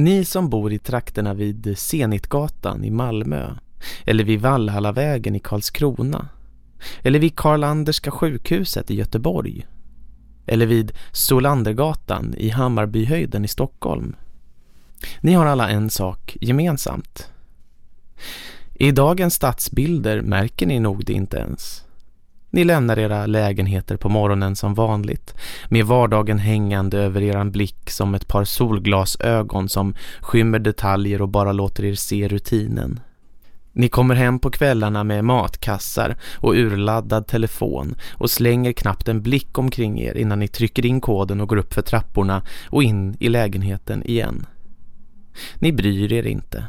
Ni som bor i trakterna vid Zenitgatan i Malmö eller vid Vallhallavägen i Karlskrona eller vid Karlanderska sjukhuset i Göteborg eller vid Solandergatan i Hammarbyhöjden i Stockholm. Ni har alla en sak gemensamt. I dagens stadsbilder märker ni nog det inte ens. Ni lämnar era lägenheter på morgonen som vanligt med vardagen hängande över eran blick som ett par solglasögon som skymmer detaljer och bara låter er se rutinen. Ni kommer hem på kvällarna med matkassar och urladdad telefon och slänger knappt en blick omkring er innan ni trycker in koden och går upp för trapporna och in i lägenheten igen. Ni bryr er inte.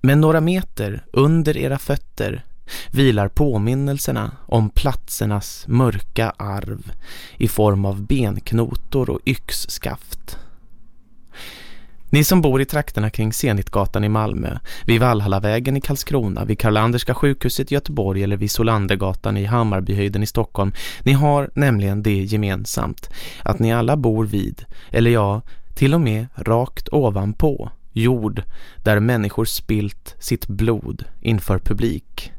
Men några meter under era fötter vilar påminnelserna om platsernas mörka arv i form av benknotor och yxskaft. Ni som bor i trakterna kring Zenitgatan i Malmö, vid Valhallavägen i Karlskrona, vid Karlanderska sjukhuset i Göteborg eller vid Solandergatan i Hammarbyhöjden i Stockholm, ni har nämligen det gemensamt att ni alla bor vid, eller ja, till och med rakt ovanpå, jord där människor spilt sitt blod inför publik.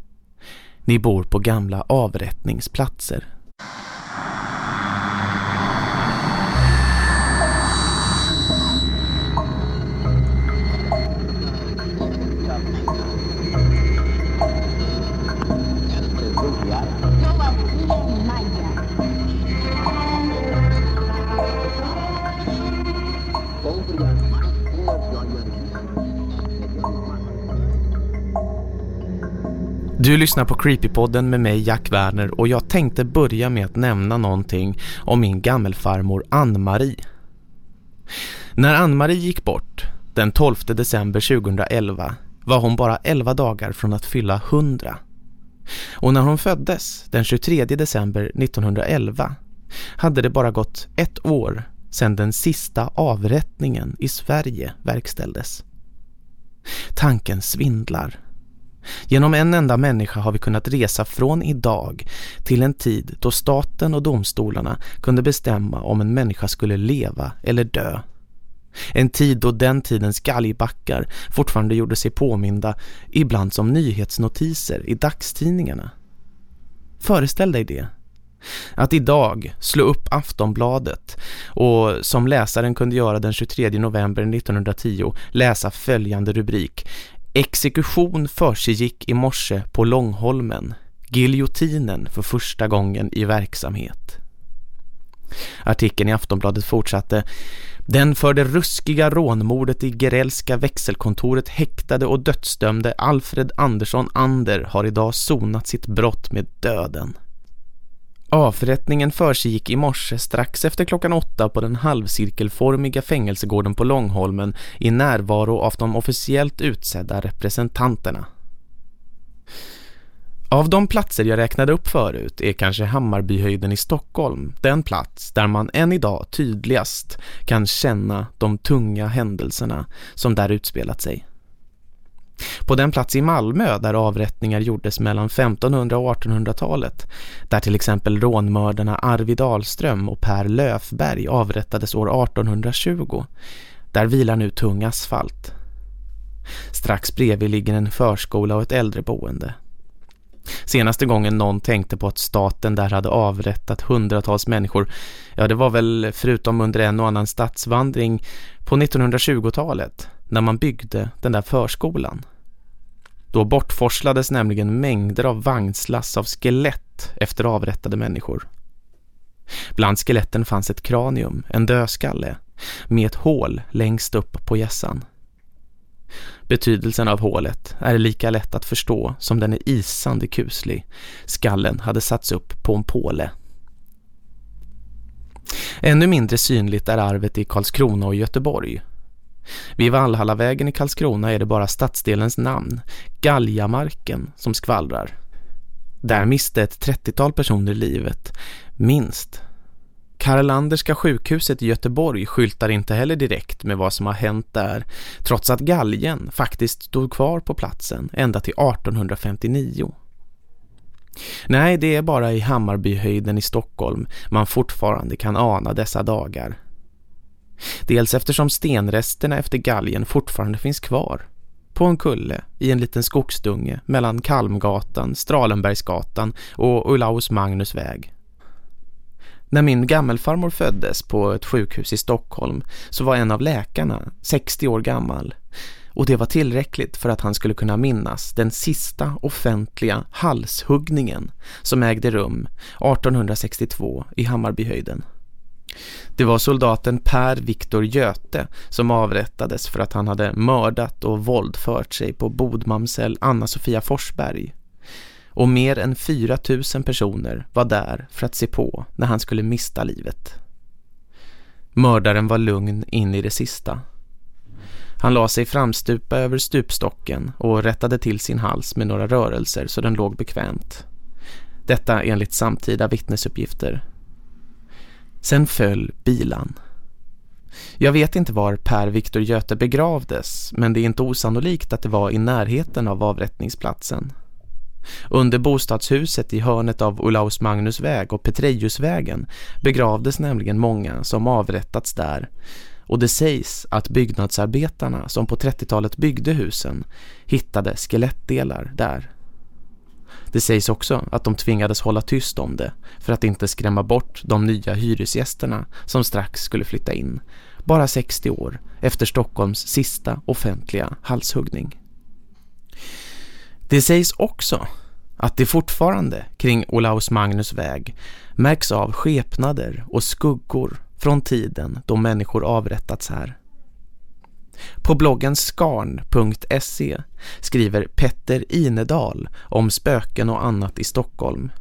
Ni bor på gamla avrättningsplatser. Du lyssnar på Creepypodden med mig Jack Werner och jag tänkte börja med att nämna någonting om min gammelfarmor Ann-Marie. När Ann-Marie gick bort den 12 december 2011 var hon bara 11 dagar från att fylla 100. Och när hon föddes den 23 december 1911 hade det bara gått ett år sedan den sista avrättningen i Sverige verkställdes. Tanken svindlar. Genom en enda människa har vi kunnat resa från idag till en tid då staten och domstolarna kunde bestämma om en människa skulle leva eller dö. En tid då den tidens galgbackar fortfarande gjorde sig påminda ibland som nyhetsnotiser i dagstidningarna. Föreställ dig det. Att idag slå upp Aftonbladet och som läsaren kunde göra den 23 november 1910 läsa följande rubrik Exekution försiggick i morse på Långholmen. Giljotinen för första gången i verksamhet. Artikeln i Aftonbladet fortsatte. Den för det ruskiga rånmordet i Gerelska växelkontoret häktade och dödsdömde Alfred Andersson Ander har idag sonat sitt brott med döden. Avrättningen försiggick i morse strax efter klockan åtta på den halvcirkelformiga fängelsegården på Långholmen i närvaro av de officiellt utsedda representanterna. Av de platser jag räknade upp förut är kanske Hammarbyhöjden i Stockholm den plats där man än idag tydligast kan känna de tunga händelserna som där utspelat sig. På den plats i Malmö där avrättningar gjordes mellan 1500- och 1800-talet, där till exempel rånmördarna Arvid Dahlström och Per Löfberg avrättades år 1820, där vilar nu tung asfalt. Strax bredvid ligger en förskola och ett äldreboende. Senaste gången någon tänkte på att staten där hade avrättat hundratals människor, ja det var väl förutom under en och annan stadsvandring på 1920-talet när man byggde den där förskolan. Då bortforslades nämligen mängder av vagnslass av skelett efter avrättade människor. Bland skeletten fanns ett kranium, en dödskalle, med ett hål längst upp på gässan. Betydelsen av hålet är lika lätt att förstå som den är isande kuslig. Skallen hade satts upp på en påle. Ännu mindre synligt är arvet i Karlskrona och Göteborg vid Vallhallavägen i Karlskrona är det bara stadsdelens namn, Galjamarken, som skvallrar. Där miste ett 30-tal personer livet, minst. Karlanderska sjukhuset i Göteborg skyltar inte heller direkt med vad som har hänt där, trots att galgen faktiskt stod kvar på platsen ända till 1859. Nej, det är bara i Hammarbyhöjden i Stockholm man fortfarande kan ana dessa dagar. Dels eftersom stenresterna efter galgen fortfarande finns kvar på en kulle i en liten skogsdunge mellan Kalmgatan, Stralenbergsgatan och Olaus Magnus väg. När min gammelfarmor föddes på ett sjukhus i Stockholm så var en av läkarna 60 år gammal och det var tillräckligt för att han skulle kunna minnas den sista offentliga halshuggningen som ägde rum 1862 i Hammarbyhöjden. Det var soldaten Per Viktor Göte som avrättades för att han hade mördat och våldfört sig på bodmamsell Anna-Sofia Forsberg. Och mer än 4 000 personer var där för att se på när han skulle mista livet. Mördaren var lugn in i det sista. Han la sig framstupa över stupstocken och rättade till sin hals med några rörelser så den låg bekvämt. Detta enligt samtida vittnesuppgifter. Sen föll bilan. Jag vet inte var Per Viktor Göte begravdes men det är inte osannolikt att det var i närheten av avrättningsplatsen. Under bostadshuset i hörnet av Olaus Magnus väg och Petrejusvägen begravdes nämligen många som avrättats där och det sägs att byggnadsarbetarna som på 30-talet byggde husen hittade skelettdelar där. Det sägs också att de tvingades hålla tyst om det för att inte skrämma bort de nya hyresgästerna som strax skulle flytta in, bara 60 år efter Stockholms sista offentliga halshuggning. Det sägs också att det fortfarande kring Olaus Magnus väg märks av skepnader och skuggor från tiden då människor avrättats här. På bloggen skarn.se skriver Petter Inedal om spöken och annat i Stockholm.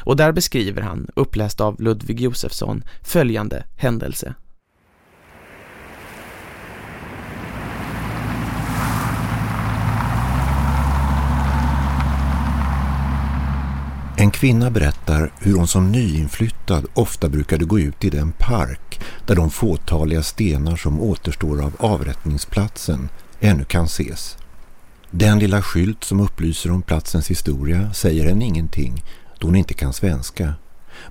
Och där beskriver han, uppläst av Ludvig Josefsson, följande händelse. Kvinna berättar hur hon som nyinflyttad ofta brukade gå ut i den park där de fåtaliga stenar som återstår av avrättningsplatsen ännu kan ses. Den lilla skylt som upplyser om platsens historia säger henne ingenting då hon inte kan svenska.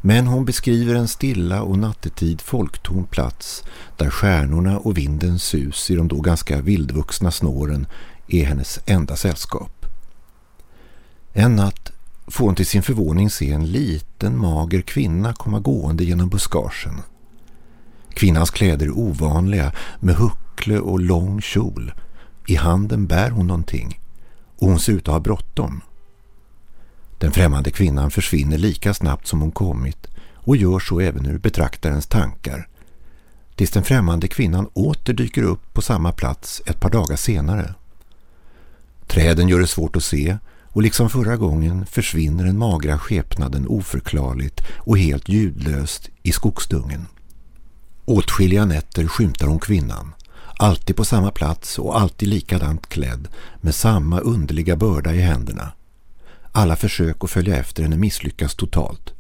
Men hon beskriver en stilla och nattetid folktom plats där stjärnorna och vindens sus i de då ganska vildvuxna snåren är hennes enda sällskap. En natt får hon till sin förvåning se en liten mager kvinna komma gående genom buskagen. Kvinnans kläder är ovanliga med huckle och lång kjol. I handen bär hon någonting och hon ser ut att ha bråttom. Den främmande kvinnan försvinner lika snabbt som hon kommit och gör så även ur betraktarens tankar. Tills den främmande kvinnan åter dyker upp på samma plats ett par dagar senare. Träden gör det svårt att se och liksom förra gången försvinner den magra skepnaden oförklarligt och helt ljudlöst i skogsdungen. Åtskilliga nätter skymtar hon kvinnan, alltid på samma plats och alltid likadant klädd med samma underliga börda i händerna. Alla försök att följa efter henne misslyckas totalt.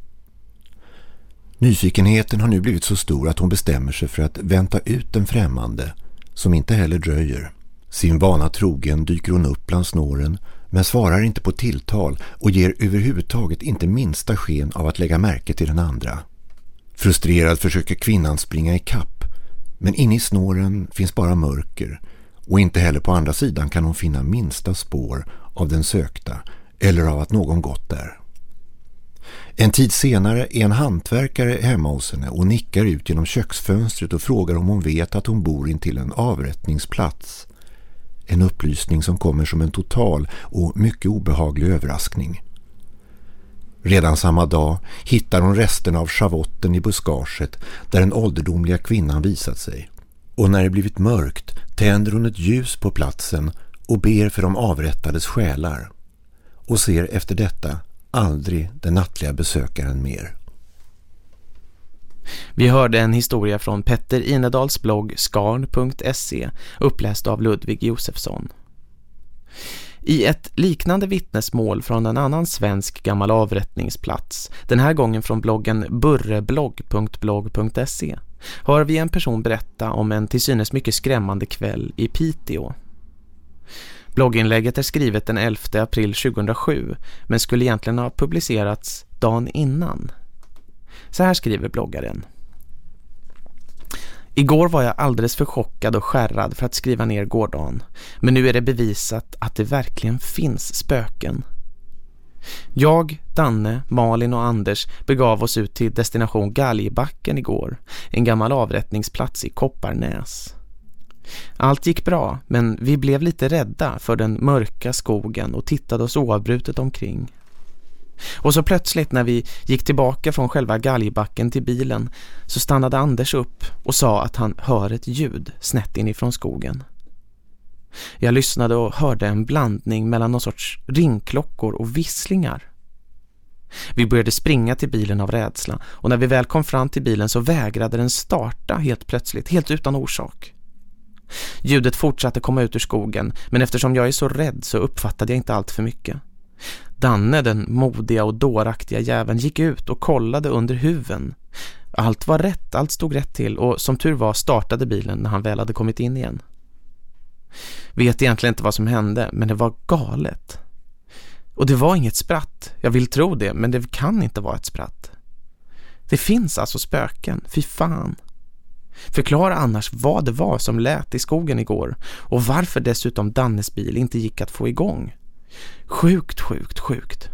Nyfikenheten har nu blivit så stor att hon bestämmer sig för att vänta ut den främmande, som inte heller dröjer. Sin vana trogen dyker hon upp bland snåren men svarar inte på tilltal och ger överhuvudtaget inte minsta sken av att lägga märke till den andra. Frustrerad försöker kvinnan springa i kapp, men inne i snåren finns bara mörker och inte heller på andra sidan kan hon finna minsta spår av den sökta eller av att någon gått där. En tid senare är en hantverkare hemma hos henne och nickar ut genom köksfönstret och frågar om hon vet att hon bor in till en avrättningsplats. En upplysning som kommer som en total och mycket obehaglig överraskning. Redan samma dag hittar hon resterna av schavotten i buskaget där den ålderdomliga kvinnan visat sig. Och när det blivit mörkt tänder hon ett ljus på platsen och ber för de avrättades själar. Och ser efter detta aldrig den nattliga besökaren mer. Vi hörde en historia från Petter Inedals blogg skarn.se uppläst av Ludvig Josefsson. I ett liknande vittnesmål från en annan svensk gammal avrättningsplats, den här gången från bloggen burreblogg.blogg.se, hör vi en person berätta om en till synes mycket skrämmande kväll i Piteå. Blogginlägget är skrivet den 11 april 2007 men skulle egentligen ha publicerats dagen innan. Så här skriver bloggaren. Igår var jag alldeles för chockad och skärrad för att skriva ner gårdagen. Men nu är det bevisat att det verkligen finns spöken. Jag, Danne, Malin och Anders begav oss ut till destination Galjebacken igår. En gammal avrättningsplats i Kopparnäs. Allt gick bra, men vi blev lite rädda för den mörka skogen och tittade oss oavbrutet omkring. Och så plötsligt när vi gick tillbaka från själva galgbacken till bilen så stannade Anders upp och sa att han hör ett ljud snett inifrån skogen. Jag lyssnade och hörde en blandning mellan någon sorts ringklockor och visslingar. Vi började springa till bilen av rädsla och när vi väl kom fram till bilen så vägrade den starta helt plötsligt, helt utan orsak. Ljudet fortsatte komma ut ur skogen men eftersom jag är så rädd så uppfattade jag inte allt för mycket. Danne, den modiga och dåraktiga jäveln, gick ut och kollade under huven. Allt var rätt, allt stod rätt till och som tur var startade bilen när han väl hade kommit in igen. Vet egentligen inte vad som hände, men det var galet. Och det var inget spratt. Jag vill tro det, men det kan inte vara ett spratt. Det finns alltså spöken, fy fan. Förklara annars vad det var som lät i skogen igår och varför dessutom Dannes bil inte gick att få igång. Sjukt, sjukt, sjukt.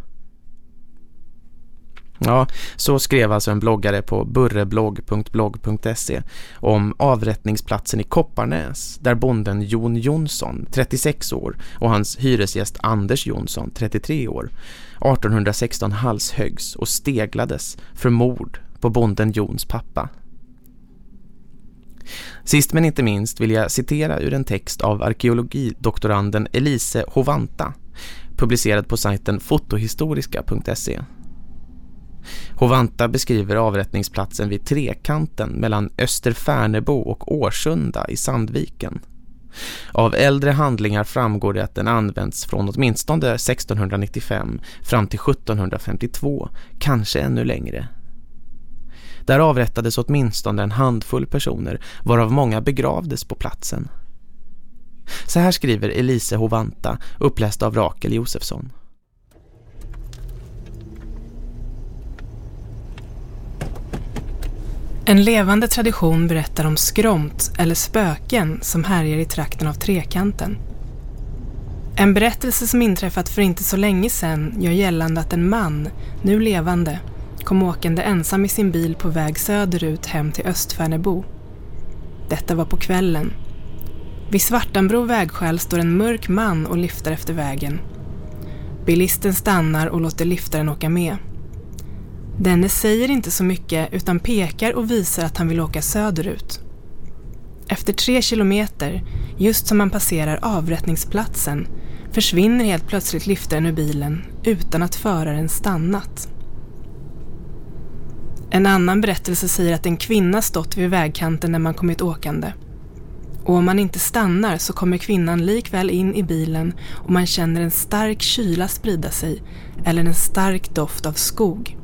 Ja, så skrev alltså en bloggare på burreblogg.blogg.se om avrättningsplatsen i Kopparnäs där bonden Jon Jonsson, 36 år, och hans hyresgäst Anders Jonsson, 33 år, 1816 halshögs och steglades för mord på bonden Jons pappa. Sist men inte minst vill jag citera ur en text av arkeologidoktoranden Elise Hovanta publicerad på sajten fotohistoriska.se. Hovanta beskriver avrättningsplatsen vid trekanten mellan Österfärnebo och Årsunda i Sandviken. Av äldre handlingar framgår det att den används från åtminstone 1695 fram till 1752, kanske ännu längre. Där avrättades åtminstone en handfull personer, varav många begravdes på platsen. Så här skriver Elise Hovanta, uppläst av Rakel Josefsson. En levande tradition berättar om skromt eller spöken som härjar i trakten av trekanten. En berättelse som inträffat för inte så länge sedan gör gällande att en man, nu levande, kom åkande ensam i sin bil på väg söderut hem till Östfärnebo. Detta var på kvällen vid Svartanbro vägskäl står en mörk man och lyfter efter vägen. Bilisten stannar och låter liftaren åka med. Denne säger inte så mycket utan pekar och visar att han vill åka söderut. Efter tre kilometer, just som man passerar avrättningsplatsen, försvinner helt plötsligt liftaren ur bilen utan att föraren stannat. En annan berättelse säger att en kvinna stått vid vägkanten när man kommit åkande. Och om man inte stannar så kommer kvinnan likväl in i bilen och man känner en stark kyla sprida sig eller en stark doft av skog.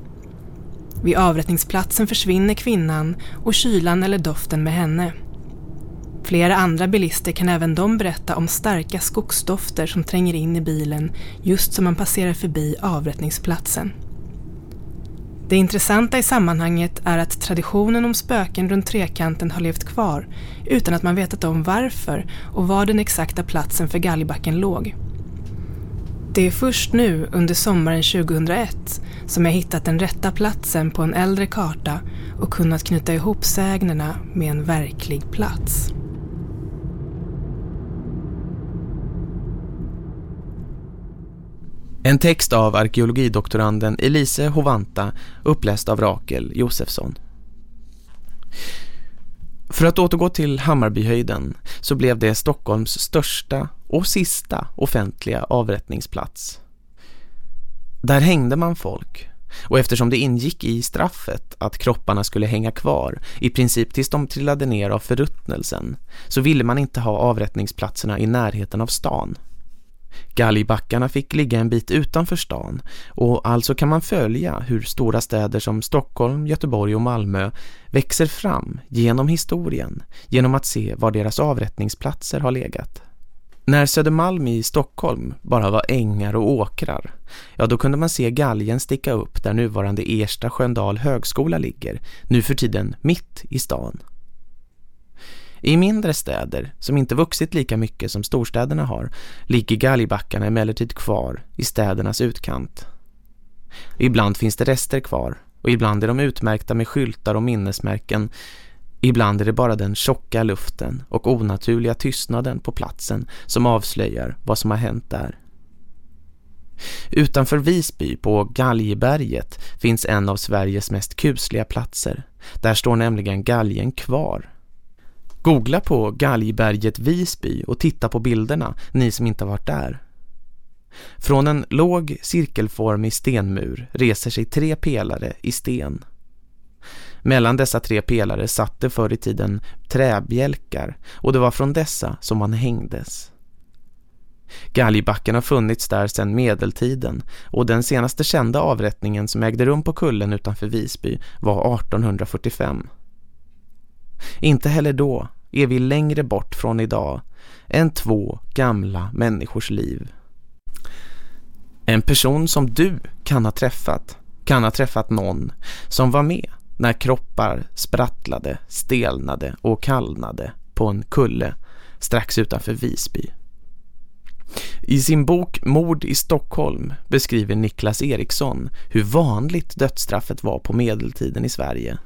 Vid avrättningsplatsen försvinner kvinnan och kylan eller doften med henne. Flera andra bilister kan även de berätta om starka skogsdofter som tränger in i bilen just som man passerar förbi avrättningsplatsen. Det intressanta i sammanhanget är att traditionen om spöken runt trekanten har levt kvar utan att man vetat om varför och var den exakta platsen för galgbacken låg. Det är först nu under sommaren 2001 som jag hittat den rätta platsen på en äldre karta och kunnat knyta ihop sägnerna med en verklig plats. En text av arkeologidoktoranden Elise Hovanta uppläst av Rakel Josefsson. För att återgå till Hammarbyhöjden så blev det Stockholms största och sista offentliga avrättningsplats. Där hängde man folk och eftersom det ingick i straffet att kropparna skulle hänga kvar i princip tills de trillade ner av förruttnelsen så ville man inte ha avrättningsplatserna i närheten av stan. Galgbackarna fick ligga en bit utanför stan och alltså kan man följa hur stora städer som Stockholm, Göteborg och Malmö växer fram genom historien genom att se var deras avrättningsplatser har legat. När Södermalm i Stockholm bara var ängar och åkrar, ja då kunde man se galgen sticka upp där nuvarande Ersta Sköndal högskola ligger, nu för tiden mitt i stan. I mindre städer, som inte vuxit lika mycket som storstäderna har, ligger galgbackarna emellertid kvar i städernas utkant. Ibland finns det rester kvar och ibland är de utmärkta med skyltar och minnesmärken. Ibland är det bara den tjocka luften och onaturliga tystnaden på platsen som avslöjar vad som har hänt där. Utanför Visby på Galjeberget finns en av Sveriges mest kusliga platser. Där står nämligen galgen kvar. Googla på Galgberget Visby och titta på bilderna, ni som inte har varit där. Från en låg cirkelformig stenmur reser sig tre pelare i sten. Mellan dessa tre pelare satt det förr i tiden träbjälkar och det var från dessa som man hängdes. Galgbacken har funnits där sedan medeltiden och den senaste kända avrättningen som ägde rum på kullen utanför Visby var 1845. Inte heller då är vi längre bort från idag än två gamla människors liv. En person som du kan ha träffat, kan ha träffat någon som var med när kroppar sprattlade, stelnade och kallnade på en kulle strax utanför Visby. I sin bok Mord i Stockholm beskriver Niklas Eriksson hur vanligt dödsstraffet var på medeltiden i Sverige.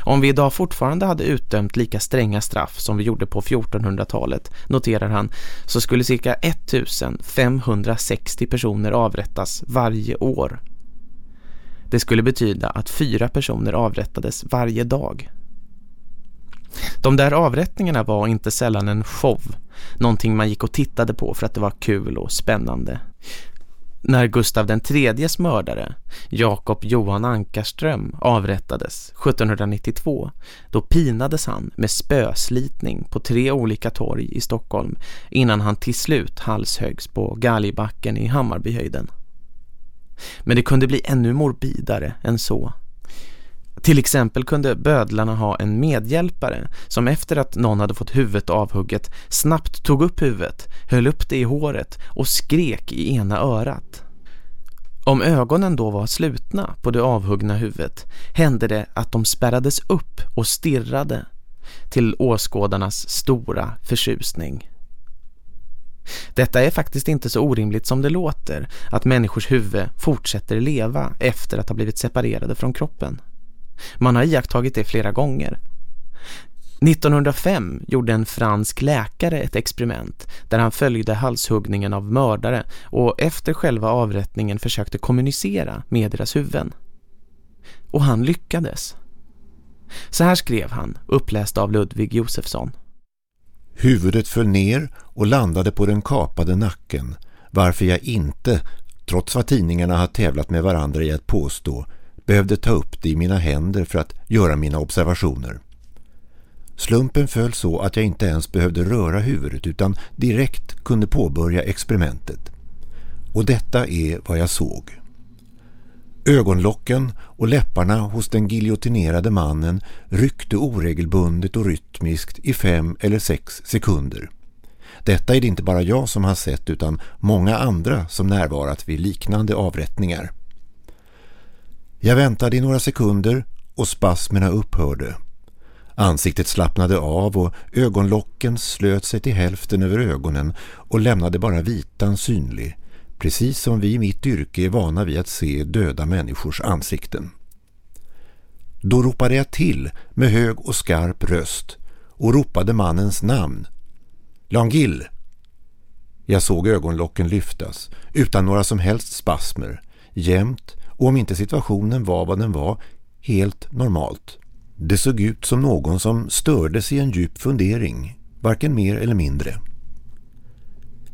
Om vi idag fortfarande hade utdömt lika stränga straff som vi gjorde på 1400-talet, noterar han, så skulle cirka 1560 personer avrättas varje år. Det skulle betyda att fyra personer avrättades varje dag. De där avrättningarna var inte sällan en show, någonting man gick och tittade på för att det var kul och spännande. När Gustav den tredjes mördare, Jakob Johan Ankarström, avrättades 1792, då pinades han med spöslitning på tre olika torg i Stockholm innan han till slut halshögs på Gallibacken i Hammarbyhöjden. Men det kunde bli ännu morbidare än så. Till exempel kunde bödlarna ha en medhjälpare som efter att någon hade fått huvudet avhugget snabbt tog upp huvudet, höll upp det i håret och skrek i ena örat. Om ögonen då var slutna på det avhuggna huvudet hände det att de spärrades upp och stirrade till åskådarnas stora förtjusning. Detta är faktiskt inte så orimligt som det låter att människors huvud fortsätter leva efter att ha blivit separerade från kroppen. Man har iakttagit det flera gånger. 1905 gjorde en fransk läkare ett experiment där han följde halshuggningen av mördare och efter själva avrättningen försökte kommunicera med deras huvuden. Och han lyckades. Så här skrev han, uppläst av Ludvig Josefsson. Huvudet föll ner och landade på den kapade nacken varför jag inte, trots vad tidningarna har tävlat med varandra i att påstå, behövde ta upp det i mina händer för att göra mina observationer. Slumpen föll så att jag inte ens behövde röra huvudet utan direkt kunde påbörja experimentet. Och detta är vad jag såg. Ögonlocken och läpparna hos den giljotinerade mannen ryckte oregelbundet och rytmiskt i fem eller sex sekunder. Detta är det inte bara jag som har sett utan många andra som närvarat vid liknande avrättningar. Jag väntade i några sekunder och spasmerna upphörde. Ansiktet slappnade av och ögonlocken slöt sig till hälften över ögonen och lämnade bara vitan synlig, precis som vi i mitt yrke är vana vid att se döda människors ansikten. Då ropade jag till med hög och skarp röst och ropade mannens namn. Langill! Jag såg ögonlocken lyftas, utan några som helst spasmer, jämt och om inte situationen var vad den var, helt normalt. Det såg ut som någon som stördes i en djup fundering, varken mer eller mindre.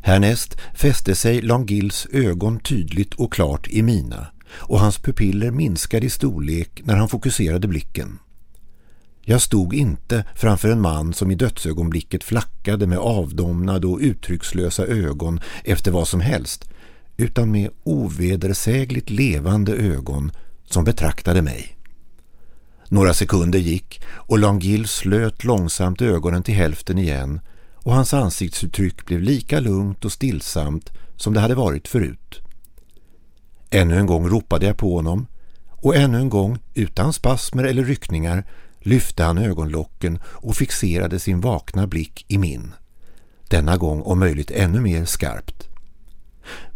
Härnäst fäste sig Langills ögon tydligt och klart i mina och hans pupiller minskade i storlek när han fokuserade blicken. Jag stod inte framför en man som i dödsögonblicket flackade med avdomnade och uttryckslösa ögon efter vad som helst utan med ovedersägligt levande ögon som betraktade mig. Några sekunder gick och Langille slöt långsamt ögonen till hälften igen och hans ansiktsuttryck blev lika lugnt och stillsamt som det hade varit förut. Ännu en gång ropade jag på honom och ännu en gång, utan spasmer eller ryckningar, lyfte han ögonlocken och fixerade sin vakna blick i min. Denna gång om möjligt ännu mer skarpt.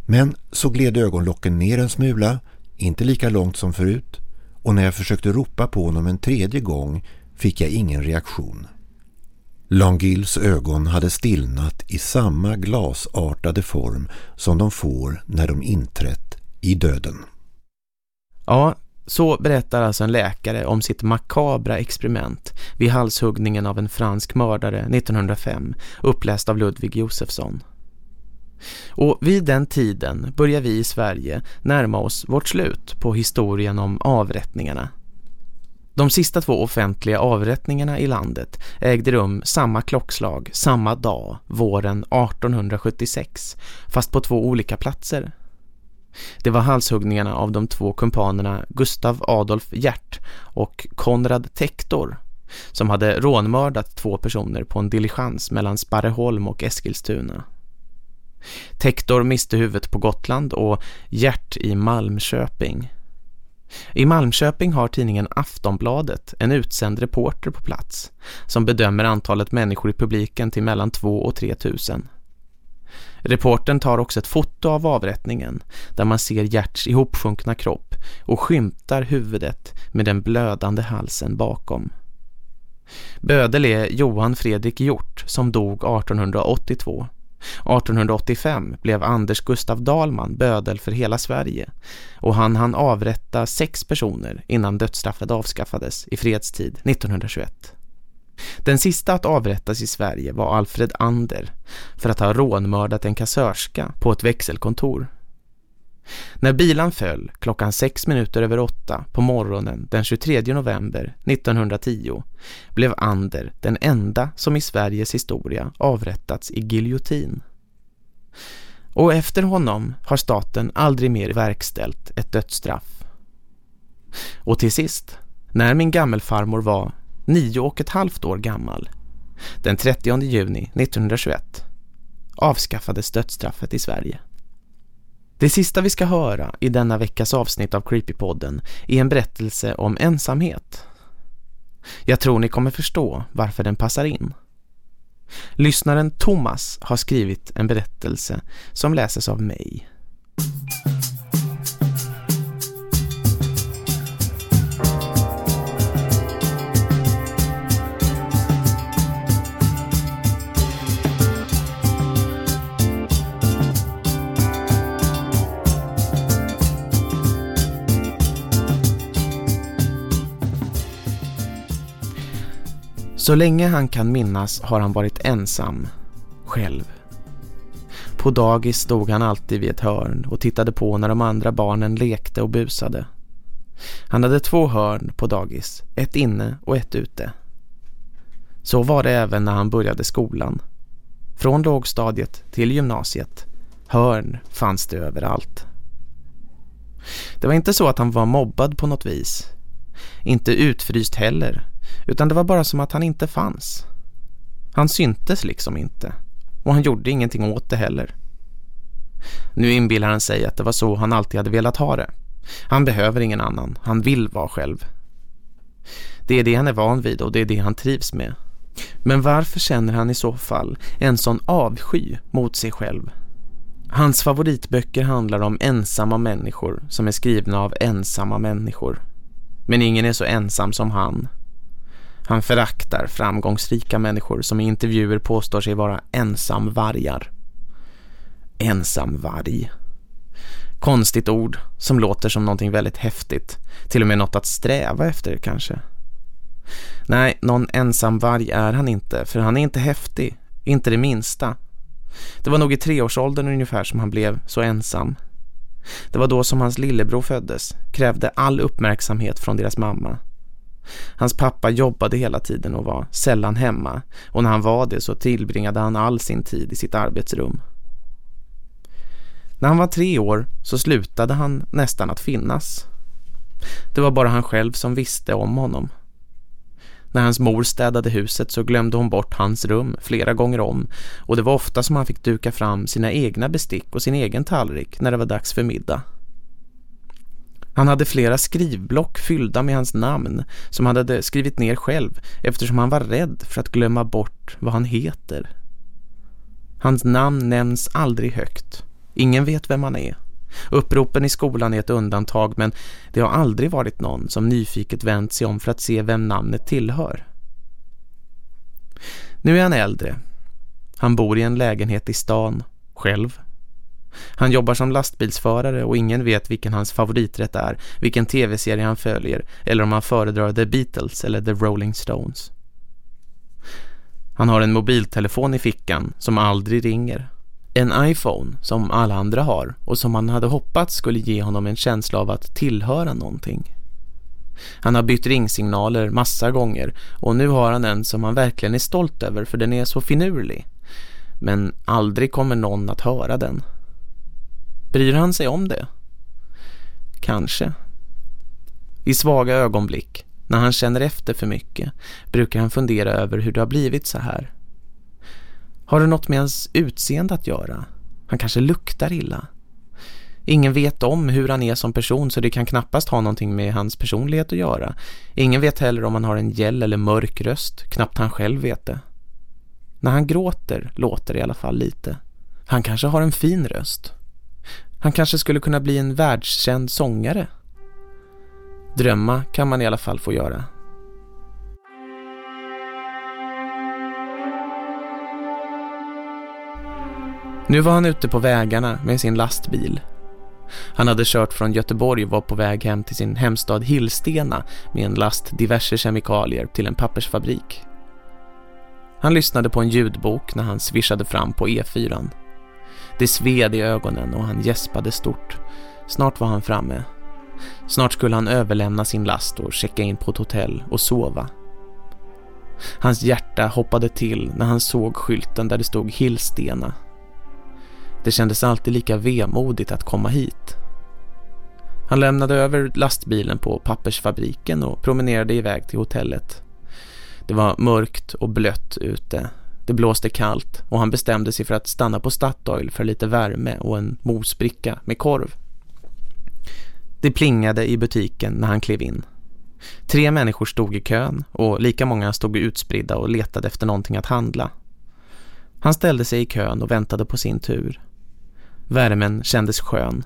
Men så gled ögonlocken ner en smula, inte lika långt som förut, och när jag försökte ropa på honom en tredje gång fick jag ingen reaktion. Longills ögon hade stillnat i samma glasartade form som de får när de inträtt i döden. Ja, så berättar alltså en läkare om sitt makabra experiment vid halshuggningen av en fransk mördare 1905, uppläst av Ludvig Josefsson. Och vid den tiden börjar vi i Sverige närma oss vårt slut på historien om avrättningarna. De sista två offentliga avrättningarna i landet ägde rum samma klockslag, samma dag, våren 1876, fast på två olika platser. Det var halshuggningarna av de två kumpanerna Gustav Adolf Hjert och Konrad Tektor som hade rånmördat två personer på en diligens mellan Sparreholm och Eskilstuna. Tektor miste huvudet på Gotland och Hjärt i Malmköping. I Malmköping har tidningen Aftonbladet en utsänd reporter på plats som bedömer antalet människor i publiken till mellan 2 och 3 tusen. Reporten tar också ett foto av avrättningen där man ser Gerts ihopsjunkna kropp och skymtar huvudet med den blödande halsen bakom. Bödel är Johan Fredrik Hjort som dog 1882. 1885 blev Anders Gustav Dalman bödel för hela Sverige och han hann avrätta sex personer innan dödsstraffet avskaffades i fredstid 1921. Den sista att avrättas i Sverige var Alfred Ander för att ha rånmördat en kassörska på ett växelkontor. När bilan föll klockan sex minuter över åtta på morgonen den 23 november 1910 blev Ander den enda som i Sveriges historia avrättats i giljotin. Och efter honom har staten aldrig mer verkställt ett dödsstraff. Och till sist, när min gammelfarmor var nio och ett halvt år gammal, den 30 juni 1921, avskaffades dödsstraffet i Sverige. Det sista vi ska höra i denna veckas avsnitt av Creepypodden är en berättelse om ensamhet. Jag tror ni kommer förstå varför den passar in. Lyssnaren Thomas har skrivit en berättelse som läses av mig. Så länge han kan minnas har han varit ensam, själv. På dagis stod han alltid vid ett hörn och tittade på när de andra barnen lekte och busade. Han hade två hörn på dagis, ett inne och ett ute. Så var det även när han började skolan. Från lågstadiet till gymnasiet. Hörn fanns det överallt. Det var inte så att han var mobbad på något vis. Inte utfryst heller utan det var bara som att han inte fanns. Han syntes liksom inte. Och han gjorde ingenting åt det heller. Nu inbillar han sig att det var så han alltid hade velat ha det. Han behöver ingen annan. Han vill vara själv. Det är det han är van vid och det är det han trivs med. Men varför känner han i så fall en sån avsky mot sig själv? Hans favoritböcker handlar om ensamma människor som är skrivna av ensamma människor. Men ingen är så ensam som han. Han föraktar framgångsrika människor som i intervjuer påstår sig vara ensamvargar. Ensamvarg. Konstigt ord som låter som någonting väldigt häftigt. Till och med något att sträva efter kanske. Nej, någon ensamvarg är han inte för han är inte häftig. Inte det minsta. Det var nog i treårsåldern ungefär som han blev så ensam. Det var då som hans lillebror föddes, krävde all uppmärksamhet från deras mamma. Hans pappa jobbade hela tiden och var sällan hemma och när han var det så tillbringade han all sin tid i sitt arbetsrum. När han var tre år så slutade han nästan att finnas. Det var bara han själv som visste om honom. När hans mor städade huset så glömde hon bort hans rum flera gånger om och det var ofta som han fick duka fram sina egna bestick och sin egen tallrik när det var dags för middag. Han hade flera skrivblock fyllda med hans namn som han hade skrivit ner själv eftersom han var rädd för att glömma bort vad han heter. Hans namn nämns aldrig högt. Ingen vet vem han är. Uppropen i skolan är ett undantag men det har aldrig varit någon som nyfiket vänt sig om för att se vem namnet tillhör. Nu är han äldre. Han bor i en lägenhet i stan, själv. Han jobbar som lastbilsförare och ingen vet vilken hans favoriträtt är, vilken tv-serie han följer eller om han föredrar The Beatles eller The Rolling Stones. Han har en mobiltelefon i fickan som aldrig ringer. En iPhone som alla andra har och som han hade hoppats skulle ge honom en känsla av att tillhöra någonting. Han har bytt ringsignaler massa gånger och nu har han en som han verkligen är stolt över för den är så finurlig. Men aldrig kommer någon att höra den. Bryr han sig om det? Kanske. I svaga ögonblick, när han känner efter för mycket, brukar han fundera över hur det har blivit så här. Har det något med hans utseende att göra? Han kanske luktar illa. Ingen vet om hur han är som person så det kan knappast ha någonting med hans personlighet att göra. Ingen vet heller om han har en gäll eller mörk röst, knappt han själv vet det. När han gråter låter det i alla fall lite. Han kanske har en fin röst. Han kanske skulle kunna bli en världskänd sångare. Drömma kan man i alla fall få göra. Nu var han ute på vägarna med sin lastbil. Han hade kört från Göteborg och var på väg hem till sin hemstad Hillstena med en last diverse kemikalier till en pappersfabrik. Han lyssnade på en ljudbok när han svischade fram på E4. Det sved i ögonen och han gäspade stort. Snart var han framme. Snart skulle han överlämna sin last och checka in på ett hotell och sova. Hans hjärta hoppade till när han såg skylten där det stod Hillstena. Det kändes alltid lika vemodigt att komma hit. Han lämnade över lastbilen på pappersfabriken och promenerade iväg till hotellet. Det var mörkt och blött ute. Det blåste kallt och han bestämde sig för att stanna på Statoil för lite värme och en mosbricka med korv. Det plingade i butiken när han klev in. Tre människor stod i kön och lika många stod utspridda och letade efter någonting att handla. Han ställde sig i kön och väntade på sin tur. Värmen kändes skön.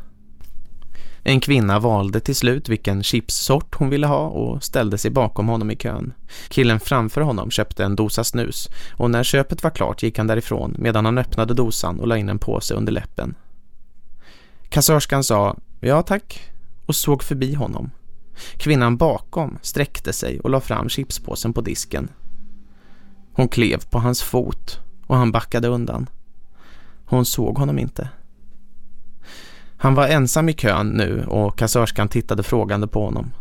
En kvinna valde till slut vilken chipssort hon ville ha och ställde sig bakom honom i kön. Killen framför honom köpte en dosa snus och när köpet var klart gick han därifrån medan han öppnade dosan och la in en påse under läppen. Kassörskan sa ja tack och såg förbi honom. Kvinnan bakom sträckte sig och la fram chipspåsen på disken. Hon klev på hans fot och han backade undan. Hon såg honom inte. Han var ensam i kön nu och kassörskan tittade frågande på honom.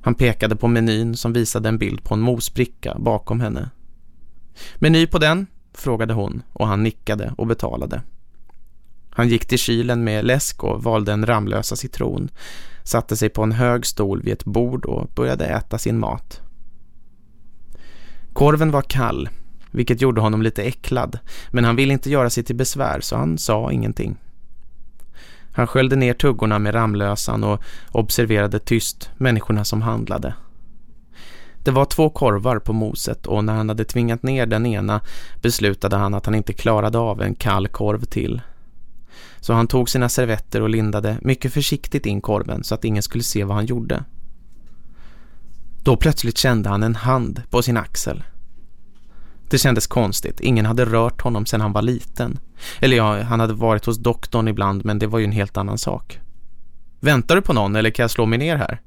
Han pekade på menyn som visade en bild på en mosbricka bakom henne. Meny på den, frågade hon och han nickade och betalade. Han gick till kylen med läsk och valde en ramlösa citron, satte sig på en hög stol vid ett bord och började äta sin mat. Korven var kall, vilket gjorde honom lite äcklad, men han ville inte göra sig till besvär så han sa ingenting. Han sköljde ner tuggorna med ramlösan och observerade tyst människorna som handlade. Det var två korvar på moset och när han hade tvingat ner den ena beslutade han att han inte klarade av en kall korv till. Så han tog sina servetter och lindade mycket försiktigt in korven så att ingen skulle se vad han gjorde. Då plötsligt kände han en hand på sin axel. Det kändes konstigt. Ingen hade rört honom sedan han var liten. Eller ja, han hade varit hos doktorn ibland men det var ju en helt annan sak. Väntar du på någon eller kan jag slå mig ner här?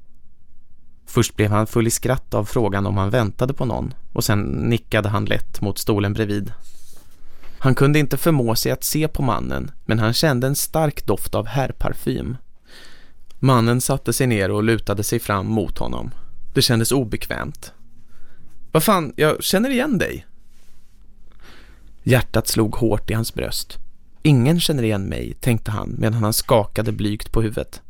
Först blev han full i skratt av frågan om han väntade på någon och sen nickade han lätt mot stolen bredvid. Han kunde inte förmå sig att se på mannen men han kände en stark doft av herrparfym. Mannen satte sig ner och lutade sig fram mot honom. Det kändes obekvämt. Vad fan, jag känner igen dig. Hjärtat slog hårt i hans bröst. Ingen känner igen mig, tänkte han medan han skakade blygt på huvudet.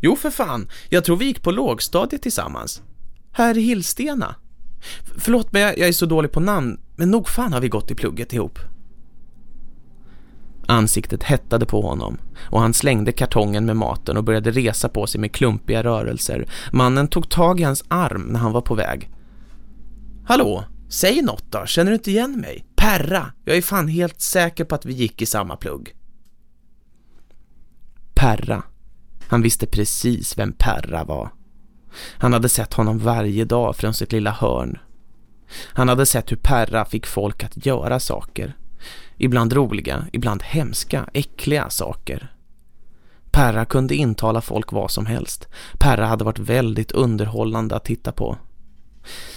Jo för fan, jag tror vi gick på lågstadiet tillsammans. Här i Hillstena. Förlåt mig, jag är så dålig på namn, men nog fan har vi gått i plugget ihop. Ansiktet hettade på honom och han slängde kartongen med maten och började resa på sig med klumpiga rörelser. Mannen tog tag i hans arm när han var på väg. Hallå, säg något då, känner du inte igen mig? Perra, jag är fan helt säker på att vi gick i samma plugg. Perra. Han visste precis vem Perra var. Han hade sett honom varje dag från sitt lilla hörn. Han hade sett hur Perra fick folk att göra saker. Ibland roliga, ibland hemska, äckliga saker. Perra kunde intala folk vad som helst. Perra hade varit väldigt underhållande att titta på.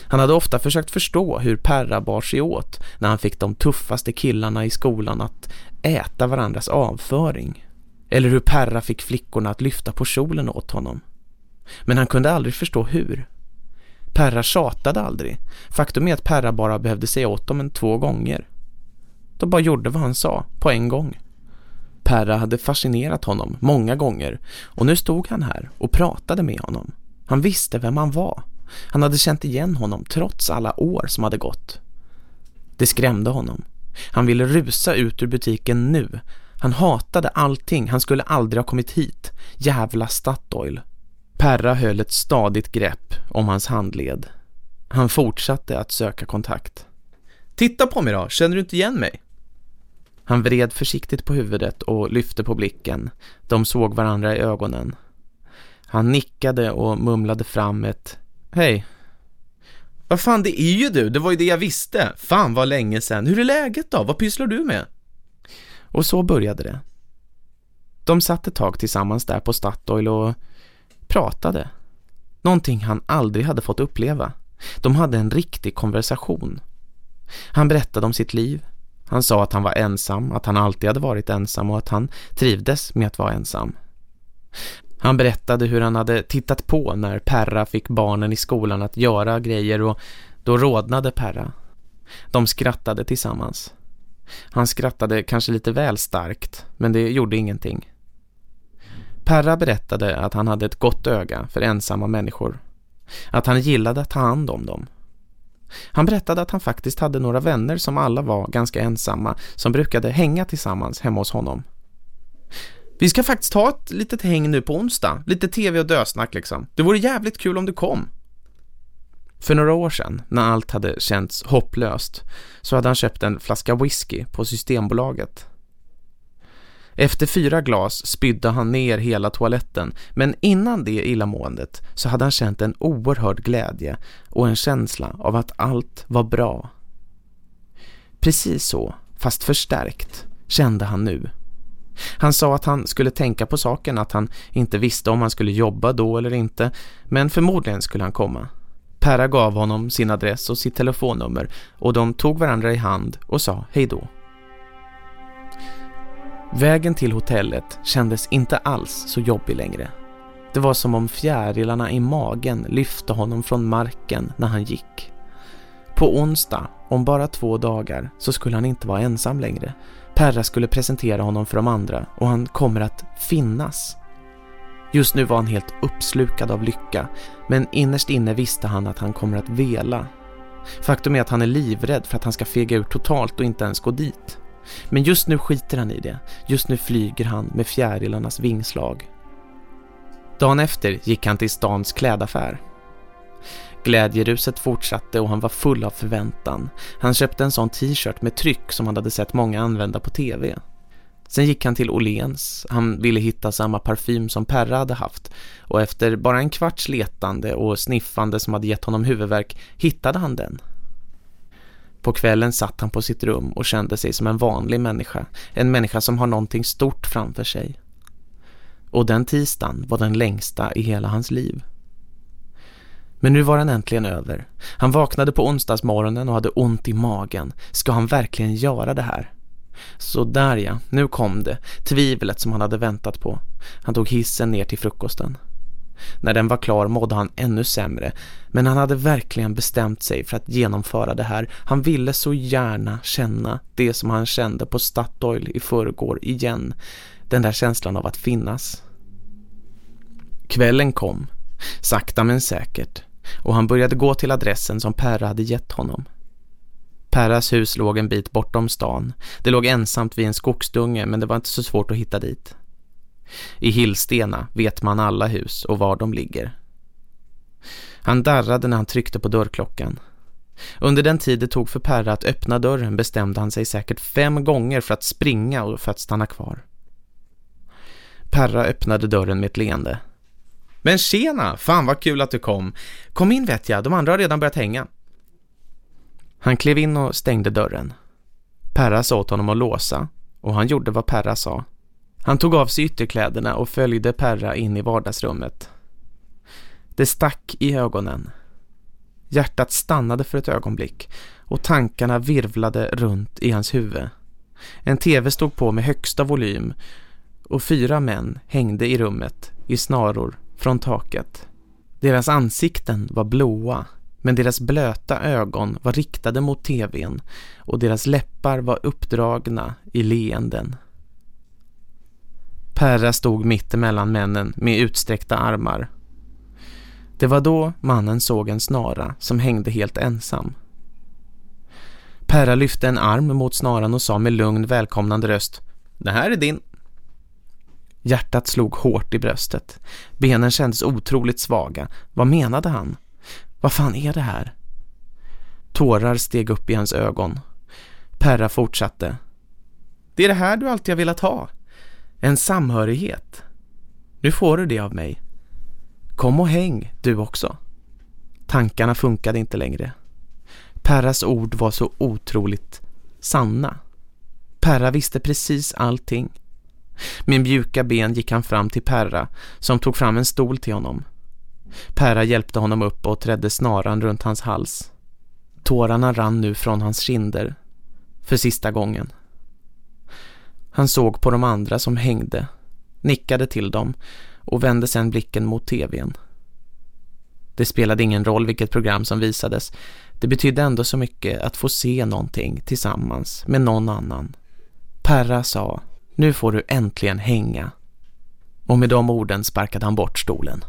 Han hade ofta försökt förstå hur Perra bar sig åt när han fick de tuffaste killarna i skolan att äta varandras avföring. Eller hur Perra fick flickorna att lyfta på kjolen åt honom. Men han kunde aldrig förstå hur. Perra tjatade aldrig. Faktum är att Perra bara behövde säga åt dem en två gånger. De bara gjorde vad han sa, på en gång. Perra hade fascinerat honom många gånger och nu stod han här och pratade med honom. Han visste vem han var. Han hade känt igen honom trots alla år som hade gått. Det skrämde honom. Han ville rusa ut ur butiken nu. Han hatade allting. Han skulle aldrig ha kommit hit. Jävla Statoil. Perra höll ett stadigt grepp om hans handled. Han fortsatte att söka kontakt. Titta på mig då, känner du inte igen mig? Han vred försiktigt på huvudet och lyfte på blicken. De såg varandra i ögonen. Han nickade och mumlade fram ett Hej. Vad fan, det är ju du. Det var ju det jag visste. Fan, vad länge sedan. Hur är läget då? Vad pysslar du med? Och så började det. De satt ett tag tillsammans där på Statoil och pratade. Någonting han aldrig hade fått uppleva. De hade en riktig konversation. Han berättade om sitt liv. Han sa att han var ensam, att han alltid hade varit ensam och att han trivdes med att vara ensam. Han berättade hur han hade tittat på när Perra fick barnen i skolan att göra grejer och då rådnade Perra. De skrattade tillsammans. Han skrattade kanske lite väl starkt, men det gjorde ingenting. Perra berättade att han hade ett gott öga för ensamma människor. Att han gillade att ta hand om dem. Han berättade att han faktiskt hade några vänner som alla var ganska ensamma som brukade hänga tillsammans hemma hos honom. Vi ska faktiskt ha ett litet häng nu på onsdag. Lite tv och dösnack liksom. Det vore jävligt kul om du kom. För några år sedan, när allt hade känts hopplöst, så hade han köpt en flaska whisky på Systembolaget. Efter fyra glas spydde han ner hela toaletten, men innan det illamåendet så hade han känt en oerhörd glädje och en känsla av att allt var bra. Precis så, fast förstärkt, kände han nu. Han sa att han skulle tänka på saken, att han inte visste om han skulle jobba då eller inte, men förmodligen skulle han komma. Perra gav honom sin adress och sitt telefonnummer och de tog varandra i hand och sa hej då. Vägen till hotellet kändes inte alls så jobbig längre. Det var som om fjärilarna i magen lyfte honom från marken när han gick. På onsdag, om bara två dagar, så skulle han inte vara ensam längre. Perra skulle presentera honom för de andra och han kommer att finnas. Just nu var han helt uppslukad av lycka, men innerst inne visste han att han kommer att vela. Faktum är att han är livrädd för att han ska fega ut totalt och inte ens gå dit. Men just nu skiter han i det. Just nu flyger han med fjärilarnas vingslag. Dagen efter gick han till stans klädaffär. Glädjeruset fortsatte och han var full av förväntan. Han köpte en sån t-shirt med tryck som han hade sett många använda på tv. Sen gick han till Olens. Han ville hitta samma parfym som Perra hade haft. Och efter bara en kvarts letande och sniffande som hade gett honom huvudvärk hittade han den. På kvällen satt han på sitt rum och kände sig som en vanlig människa. En människa som har någonting stort framför sig. Och den tisdagen var den längsta i hela hans liv. Men nu var den äntligen över. Han vaknade på onsdagsmorgonen och hade ont i magen. Ska han verkligen göra det här? Så där ja, nu kom det. Tvivlet som han hade väntat på. Han tog hissen ner till frukosten. När den var klar mådde han ännu sämre. Men han hade verkligen bestämt sig för att genomföra det här. Han ville så gärna känna det som han kände på Statoil i förrgår igen. Den där känslan av att finnas. Kvällen kom. Sakta men säkert och han började gå till adressen som Perra hade gett honom. Perras hus låg en bit bortom stan. Det låg ensamt vid en skogsdunge men det var inte så svårt att hitta dit. I Hillstena vet man alla hus och var de ligger. Han darrade när han tryckte på dörrklockan. Under den tid det tog för Perra att öppna dörren bestämde han sig säkert fem gånger för att springa och för att stanna kvar. Perra öppnade dörren med ett leende. Men tjena, fan vad kul att du kom. Kom in vet jag, de andra har redan börjat hänga. Han klev in och stängde dörren. Perra sa åt honom att låsa och han gjorde vad Perra sa. Han tog av sig ytterkläderna och följde Perra in i vardagsrummet. Det stack i ögonen. Hjärtat stannade för ett ögonblick och tankarna virvlade runt i hans huvud. En tv stod på med högsta volym och fyra män hängde i rummet i snaror från taket. Deras ansikten var blåa men deras blöta ögon var riktade mot tvn och deras läppar var uppdragna i leenden. Perra stod mitt emellan männen med utsträckta armar. Det var då mannen såg en snara som hängde helt ensam. Perra lyfte en arm mot snaran och sa med lugn välkomnande röst Det här är din. Hjärtat slog hårt i bröstet. Benen kändes otroligt svaga. Vad menade han? Vad fan är det här? Tårar steg upp i hans ögon. Perra fortsatte. Det är det här du alltid har velat ha. En samhörighet. Nu får du det av mig. Kom och häng, du också. Tankarna funkade inte längre. Perras ord var så otroligt sanna. Perra visste precis allting. Med mjuka ben gick han fram till Perra som tog fram en stol till honom. Perra hjälpte honom upp och trädde snaran runt hans hals. Tårarna rann nu från hans kinder. För sista gången. Han såg på de andra som hängde, nickade till dem och vände sedan blicken mot tvn. Det spelade ingen roll vilket program som visades. Det betydde ändå så mycket att få se någonting tillsammans med någon annan. Perra sa, nu får du äntligen hänga. Och med de orden sparkade han bort stolen.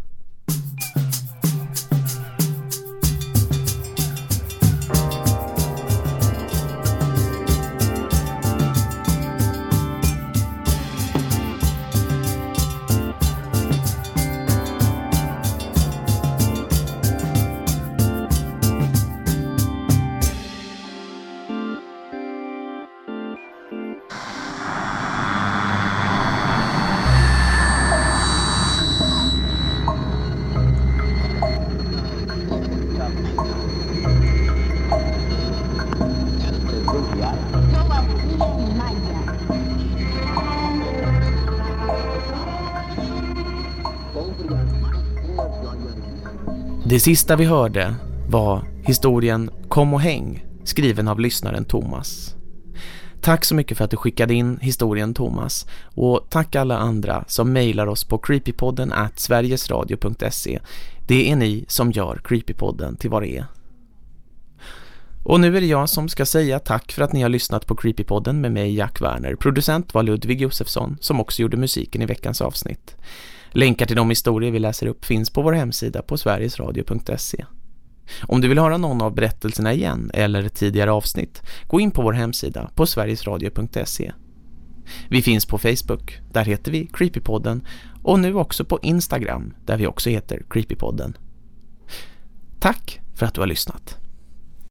Det sista vi hörde var historien Kom och häng, skriven av lyssnaren Thomas. Tack så mycket för att du skickade in historien Thomas och tack alla andra som mejlar oss på creepypodden at sverigesradio.se. Det är ni som gör Creepypodden till vad det är. Och nu är det jag som ska säga tack för att ni har lyssnat på Creepypodden med mig Jack Werner. Producent var Ludvig Josefsson som också gjorde musiken i veckans avsnitt. Länkar till de historier vi läser upp finns på vår hemsida på sverigesradio.se. Om du vill höra någon av berättelserna igen eller tidigare avsnitt, gå in på vår hemsida på sverigesradio.se. Vi finns på Facebook, där heter vi Creepypodden och nu också på Instagram, där vi också heter Creepypodden. Tack för att du har lyssnat.